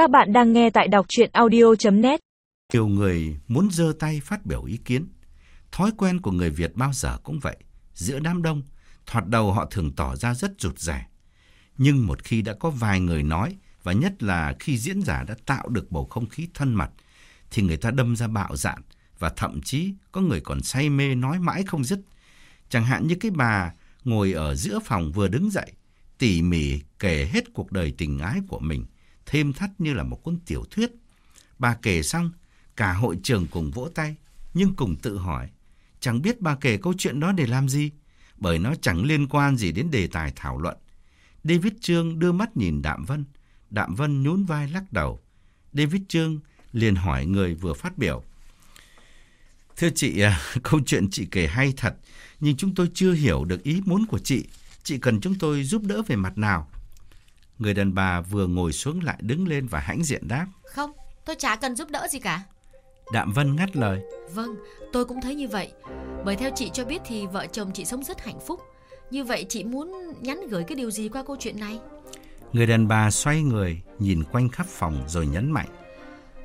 Các bạn đang nghe tại đọc chuyện audio.net Nhiều người muốn dơ tay phát biểu ý kiến. Thói quen của người Việt bao giờ cũng vậy. Giữa đám đông, thoạt đầu họ thường tỏ ra rất rụt rẻ. Nhưng một khi đã có vài người nói, và nhất là khi diễn giả đã tạo được bầu không khí thân mật, thì người ta đâm ra bạo dạn, và thậm chí có người còn say mê nói mãi không dứt. Chẳng hạn như cái bà ngồi ở giữa phòng vừa đứng dậy, tỉ mỉ kể hết cuộc đời tình ái của mình, thêm thắt như là một cuốn tiểu thuyết. Bà kể xong, cả hội trường cùng vỗ tay, nhưng cùng tự hỏi, chẳng biết bà kể câu chuyện đó để làm gì, bởi nó chẳng liên quan gì đến đề tài thảo luận. David Trương đưa mắt nhìn Đạm Vân, Đạm Vân nhún vai lắc đầu. David Trương liền hỏi người vừa phát biểu. Thưa chị, à, câu chuyện chị kể hay thật, nhưng chúng tôi chưa hiểu được ý muốn của chị. Chị cần chúng tôi giúp đỡ về mặt nào? Người đàn bà vừa ngồi xuống lại đứng lên và hãnh diện đáp. Không, tôi chả cần giúp đỡ gì cả. Đạm Vân ngắt lời. Vâng, tôi cũng thấy như vậy. Bởi theo chị cho biết thì vợ chồng chị sống rất hạnh phúc. Như vậy chị muốn nhắn gửi cái điều gì qua câu chuyện này? Người đàn bà xoay người, nhìn quanh khắp phòng rồi nhấn mạnh.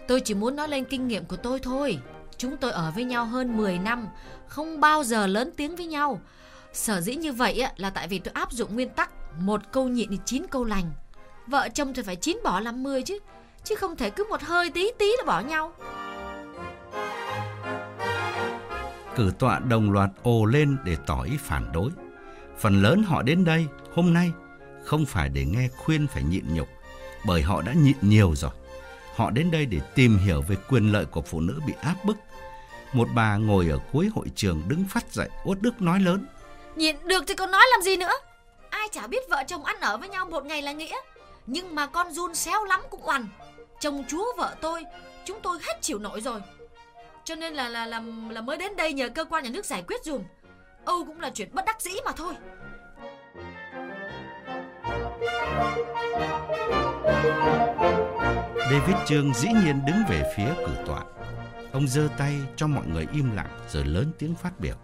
Tôi chỉ muốn nói lên kinh nghiệm của tôi thôi. Chúng tôi ở với nhau hơn 10 năm, không bao giờ lớn tiếng với nhau. Sở dĩ như vậy là tại vì tôi áp dụng nguyên tắc một câu nhịn thì chín câu lành. Vợ chồng thì phải chín bỏ làm 10 chứ, chứ không thể cứ một hơi tí tí là bỏ nhau. Cử tọa đồng loạt ồ lên để tỏ ý phản đối. Phần lớn họ đến đây hôm nay không phải để nghe khuyên phải nhịn nhục, bởi họ đã nhịn nhiều rồi. Họ đến đây để tìm hiểu về quyền lợi của phụ nữ bị áp bức. Một bà ngồi ở cuối hội trường đứng phát dậy, uất đức nói lớn. Nhịn được thì còn nói làm gì nữa? Ai chả biết vợ chồng ăn ở với nhau một ngày là nghĩa. Nhưng mà con run xéo lắm cũng oằn. Chồng chúa vợ tôi, chúng tôi hết chịu nổi rồi. Cho nên là là là là mới đến đây nhờ cơ quan nhà nước giải quyết dùm. Âu cũng là chuyện bất đắc dĩ mà thôi. David Trương dĩ nhiên đứng về phía cử tọa. Ông giơ tay cho mọi người im lặng rồi lớn tiếng phát biểu.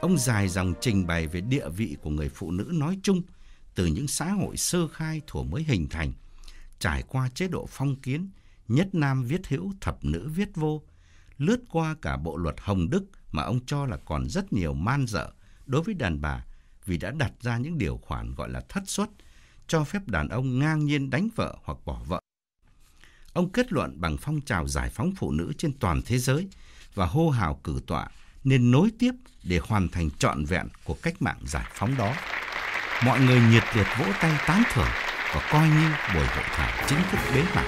Ông dài dòng trình bày về địa vị của người phụ nữ nói chung từ những xã hội sơ khai thuở mới hình thành, trải qua chế độ phong kiến, nhất nam viết hữu, thập nữ viết vô, lướt qua cả bộ luật Hồng Đức mà ông cho là còn rất nhiều man dợ đối với đàn bà vì đã đặt ra những điều khoản gọi là thất xuất, cho phép đàn ông ngang nhiên đánh vợ hoặc bỏ vợ. Ông kết luận bằng phong trào giải phóng phụ nữ trên toàn thế giới và hô hào cử tọa nên nối tiếp để hoàn thành trọn vẹn của cách mạng giải phóng đó. Mọi người nhiệt liệt vỗ tay tán thưởng và coi như buổi hội thảo chính thức bế mạc.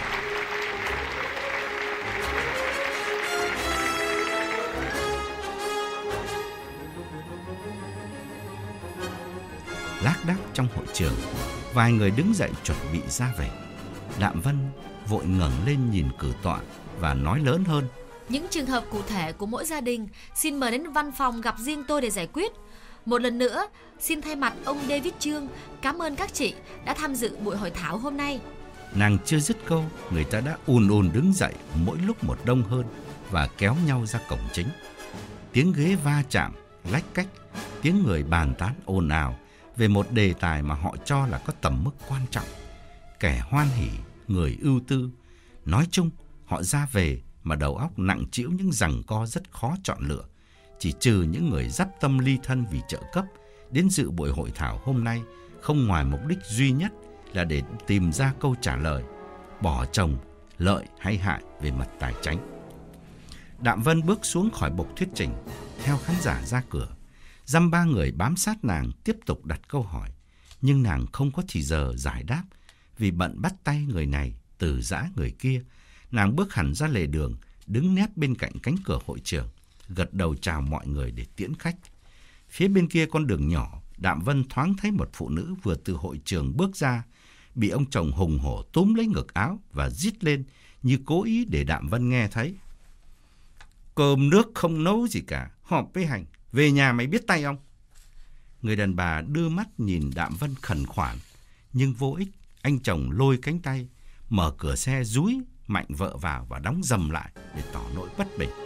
Lác đác trong hội trường, vài người đứng dậy chuẩn bị ra về. Đạm Vân vội ngẩng lên nhìn cử tọa và nói lớn hơn. Những trường hợp cụ thể của mỗi gia đình xin mời đến văn phòng gặp riêng tôi để giải quyết. Một lần nữa, xin thay mặt ông David Trương cảm ơn các chị đã tham dự buổi hội thảo hôm nay. Nàng chưa dứt câu, người ta đã ùn ùn đứng dậy mỗi lúc một đông hơn và kéo nhau ra cổng chính. Tiếng ghế va chạm, lách cách, tiếng người bàn tán ồn ào về một đề tài mà họ cho là có tầm mức quan trọng. Kẻ hoan hỉ, người ưu tư. Nói chung, họ ra về mà đầu óc nặng chịu những rằng co rất khó chọn lựa. Chỉ trừ những người dắp tâm ly thân vì trợ cấp đến dự buổi hội thảo hôm nay không ngoài mục đích duy nhất là để tìm ra câu trả lời bỏ chồng lợi hay hại về mặt tài chính. Đạm Vân bước xuống khỏi bục thuyết trình, theo khán giả ra cửa. Dăm ba người bám sát nàng tiếp tục đặt câu hỏi, nhưng nàng không có thì giờ giải đáp vì bận bắt tay người này từ giã người kia. Nàng bước hẳn ra lề đường, đứng nép bên cạnh cánh cửa hội trường, gật đầu chào mọi người để tiễn khách. Phía bên kia con đường nhỏ, Đạm Vân thoáng thấy một phụ nữ vừa từ hội trường bước ra, bị ông chồng hùng hổ túm lấy ngực áo và rít lên như cố ý để Đạm Vân nghe thấy. Cơm nước không nấu gì cả, họp với hành, về nhà mày biết tay không? Người đàn bà đưa mắt nhìn Đạm Vân khẩn khoản, nhưng vô ích, anh chồng lôi cánh tay, mở cửa xe rúi mạnh vợ vào và đóng dầm lại để tỏ nỗi bất bình.